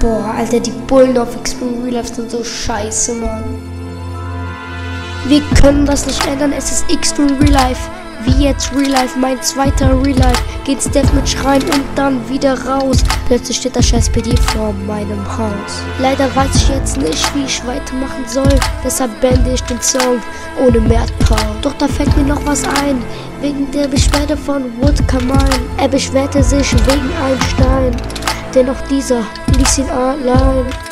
Boah, Alter, die Bullen auf Extreme Real Life sind so scheiße, Mann. Wir können das nicht ändern, es ist Extreme Real Life. Wie jetzt Real Life, mein zweiter Real Life. Geht Steph mit Schreien und dann wieder raus. Plötzlich steht das scheiß PD vor meinem Haus. Leider weiß ich jetzt nicht, wie ich weitermachen soll. Deshalb beende ich den Song ohne Merdpau. Doch da fällt mir noch was ein. Wegen der Beschwerde von Wood Kamal. Er beschwerte sich wegen einem Stein. Dennoch dieser Listen out loud.